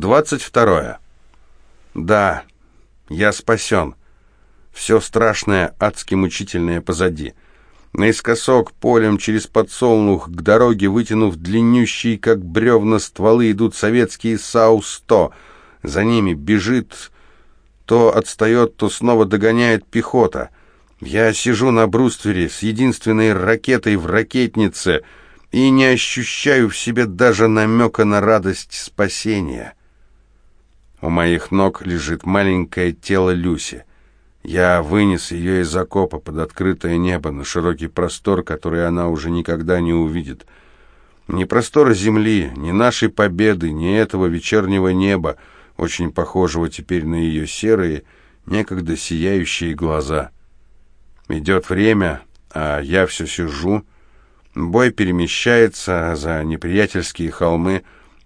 Двадцать второе. Да, я спасен. Все страшное, адски мучительное позади. Наискосок полем через подсолнух к дороге, вытянув длиннющие, как бревна, стволы, идут советские САУ-100. За ними бежит, то отстает, то снова догоняет пехота. Я сижу на бруствере с единственной ракетой в ракетнице и не ощущаю в себе даже намека на радость спасения. У моих ног лежит маленькое тело Люси. Я вынес ее из окопа под открытое небо на широкий простор, который она уже никогда не увидит. Ни простора земли, ни нашей победы, ни этого вечернего неба, очень похожего теперь на ее серые, некогда сияющие глаза. Идет время, а я все сижу. Бой перемещается за неприятельские холмы.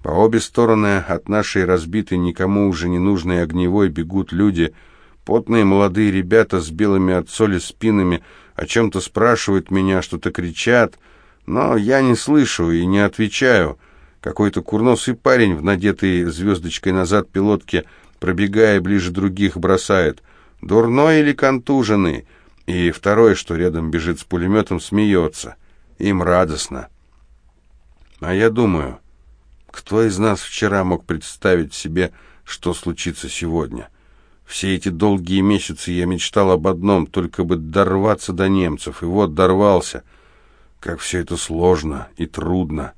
По обе стороны от нашей разбитой, никому уже не нужной огневой бегут люди — Потные молодые ребята с белыми от соли спинами о чем-то спрашивают меня, что-то кричат, но я не слышу и не отвечаю. Какой-то курносый парень в надетой звездочкой назад пилотке, пробегая ближе других, бросает «Дурной или контуженный?» И второй, что рядом бежит с пулеметом, смеется. Им радостно. А я думаю, кто из нас вчера мог представить себе, что случится сегодня? Все эти долгие месяцы я мечтал об одном, только бы дорваться до немцев, и вот дорвался. Как все это сложно и трудно.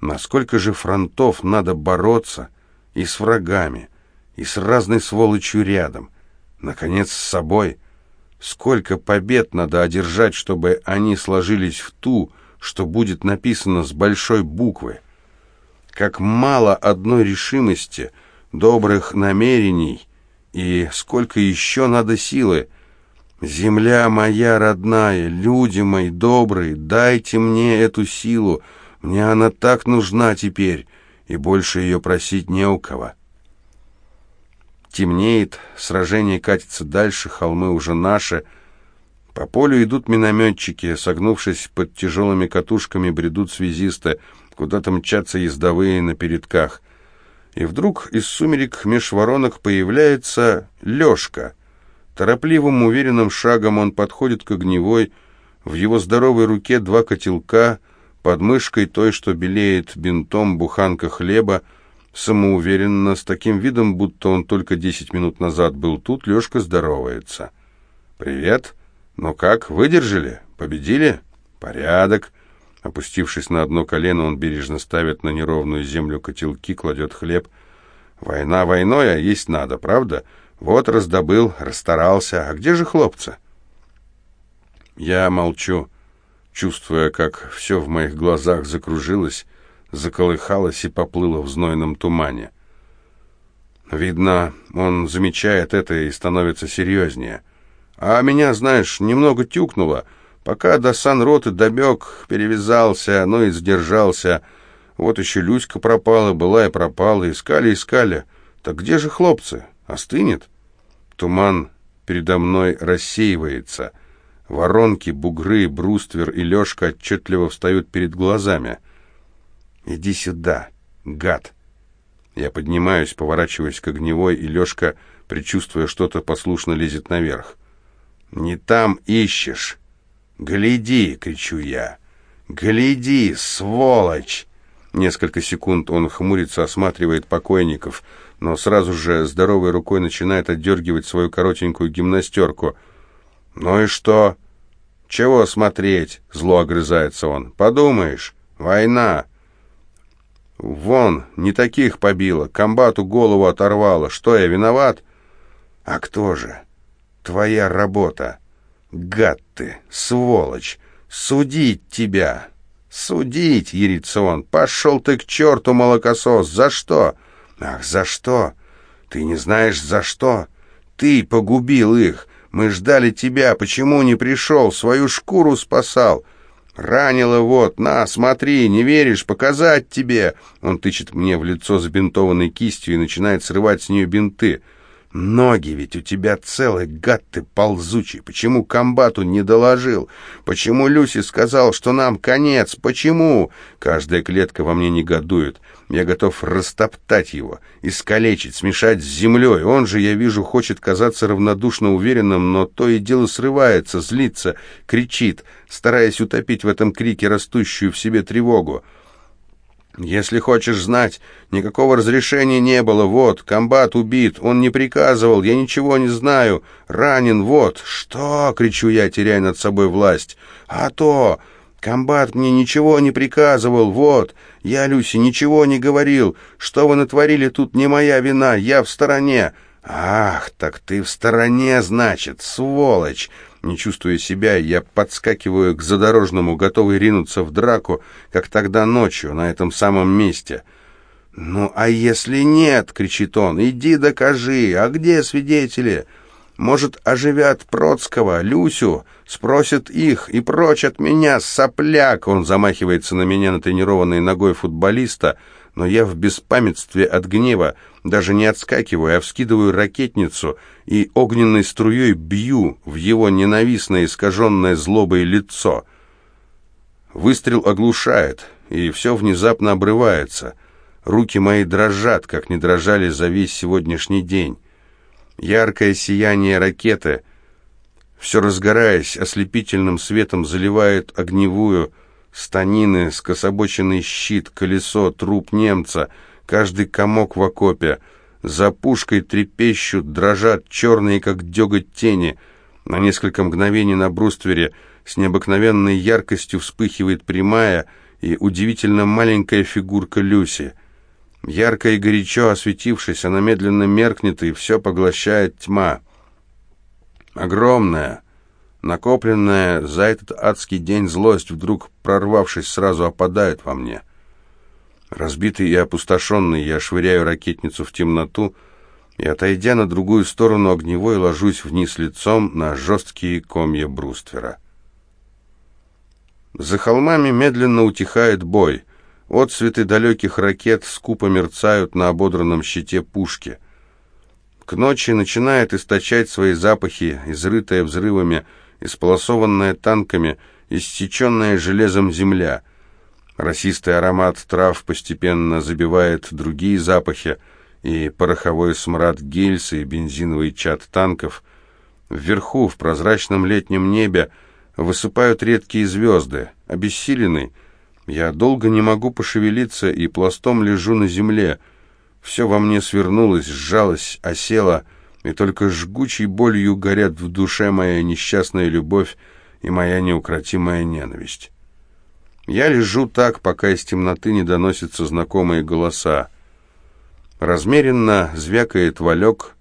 Насколько же фронтов надо бороться и с врагами, и с разной сволочью рядом, наконец, с собой. Сколько побед надо одержать, чтобы они сложились в ту, что будет написано с большой буквы. Как мало одной решимости, добрых намерений — и сколько еще надо силы? Земля моя родная, люди мои добрые, дайте мне эту силу. Мне она так нужна теперь, и больше ее просить не у кого. Темнеет, сражение катится дальше, холмы уже наши. По полю идут минометчики, согнувшись под тяжелыми катушками, бредут связисты, куда-то мчатся ездовые на передках — и вдруг из сумерек меж воронок появляется Лешка. Торопливым, уверенным шагом он подходит к огневой, в его здоровой руке два котелка, под мышкой той, что белеет бинтом, буханка хлеба, самоуверенно, с таким видом, будто он только десять минут назад был тут, Лешка здоровается. «Привет! Ну как, выдержали? Победили? Порядок!» Опустившись на одно колено, он бережно ставит на неровную землю котелки, кладет хлеб. «Война войной, а есть надо, правда? Вот раздобыл, расстарался. А где же хлопцы?» Я молчу, чувствуя, как все в моих глазах закружилось, заколыхалось и поплыло в знойном тумане. Видно, он замечает это и становится серьезнее. А меня, знаешь, немного тюкнуло — Пока до санроты добег, перевязался, но и сдержался. Вот еще Люська пропала, была и пропала. Искали, искали. Так где же хлопцы? Остынет? Туман передо мной рассеивается. Воронки, бугры, бруствер и Лешка отчетливо встают перед глазами. «Иди сюда, гад!» Я поднимаюсь, поворачиваясь к огневой, и Лешка, предчувствуя что-то, послушно лезет наверх. «Не там ищешь!» «Гляди!» — кричу я. «Гляди, сволочь!» Несколько секунд он хмурится, осматривает покойников, но сразу же здоровой рукой начинает отдергивать свою коротенькую гимнастерку. «Ну и что?» «Чего смотреть?» — зло огрызается он. «Подумаешь, война!» «Вон, не таких побило, комбату голову оторвало. Что, я виноват?» «А кто же? Твоя работа!» Гад ты, сволочь! Судить тебя! Судить, ерится он! Пошел ты к черту, молокосос! За что? Ах, за что? Ты не знаешь, за что? Ты погубил их! Мы ждали тебя, почему не пришел? Свою шкуру спасал!» «Ранило вот, на, смотри, не веришь, показать тебе!» Он тычет мне в лицо забинтованной кистью и начинает срывать с нее бинты. Ноги ведь у тебя целый, гад ты ползучий. Почему комбату не доложил? Почему Люси сказал, что нам конец? Почему? Каждая клетка во мне негодует. Я готов растоптать его, искалечить, смешать с землей. Он же, я вижу, хочет казаться равнодушно уверенным, но то и дело срывается, злится, кричит, стараясь утопить в этом крике растущую в себе тревогу. «Если хочешь знать, никакого разрешения не было. Вот, комбат убит, он не приказывал, я ничего не знаю. Ранен, вот. Что?» — кричу я, теряя над собой власть. «А то! Комбат мне ничего не приказывал, вот. Я, Люси, ничего не говорил. Что вы натворили, тут не моя вина, я в стороне». «Ах, так ты в стороне, значит, сволочь!» Не чувствуя себя, я подскакиваю к задорожному, готовый ринуться в драку, как тогда ночью, на этом самом месте. «Ну, а если нет?» — кричит он. «Иди докажи! А где свидетели?» Может, оживят Процкого, Люсю, спросят их и прочь от меня, сопляк!» Он замахивается на меня натренированной ногой футболиста — но я в беспамятстве от гнева даже не отскакиваю, а вскидываю ракетницу и огненной струей бью в его ненавистное искаженное злобой лицо. Выстрел оглушает, и все внезапно обрывается. Руки мои дрожат, как не дрожали за весь сегодняшний день. Яркое сияние ракеты, все разгораясь, ослепительным светом заливает огневую, Станины, скособоченный щит, колесо, труп немца, каждый комок в окопе. За пушкой трепещут, дрожат черные, как деготь тени. На несколько мгновений на бруствере с необыкновенной яркостью вспыхивает прямая и удивительно маленькая фигурка Люси. Ярко и горячо осветившись, она медленно меркнет, и все поглощает тьма. Огромная, Накопленная за этот адский день злость, вдруг прорвавшись, сразу опадает во мне. Разбитый и опустошенный, я швыряю ракетницу в темноту и, отойдя на другую сторону огневой, ложусь вниз лицом на жесткие комья бруствера. За холмами медленно утихает бой. Отцветы далеких ракет скупо мерцают на ободранном щите пушки. К ночи начинает источать свои запахи, изрытая взрывами, исполосованная танками, иссеченная железом земля. Росистый аромат трав постепенно забивает другие запахи, и пороховой смрад гильз и бензиновый чад танков. Вверху, в прозрачном летнем небе, высыпают редкие звезды. Обессиленный, я долго не могу пошевелиться и пластом лежу на земле. Все во мне свернулось, сжалось, осело, и только жгучей болью горят в душе моя несчастная любовь и моя неукротимая ненависть. Я лежу так, пока из темноты не доносятся знакомые голоса. Размеренно звякает валек,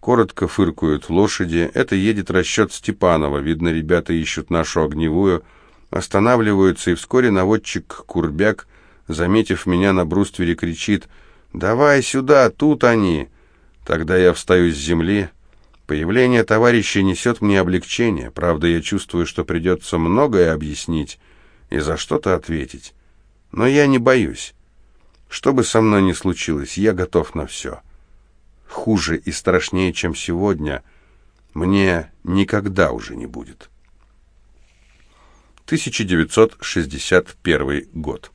коротко фыркают лошади. Это едет расчет Степанова. Видно, ребята ищут нашу огневую, останавливаются, и вскоре наводчик Курбяк, заметив меня на бруствере, кричит «Давай сюда, тут они!» Тогда я встаю с земли. Появление товарища несет мне облегчение. Правда, я чувствую, что придется многое объяснить и за что-то ответить. Но я не боюсь. Что бы со мной ни случилось, я готов на все. Хуже и страшнее, чем сегодня, мне никогда уже не будет. 1961 год.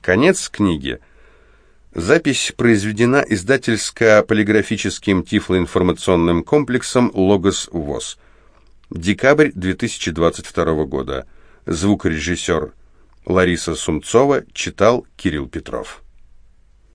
Конец книги. Запись произведена издательско-полиграфическим тифлоинформационным комплексом «Логос ВОЗ». Декабрь 2022 года. Звукорежиссер Лариса Сумцова читал Кирилл Петров.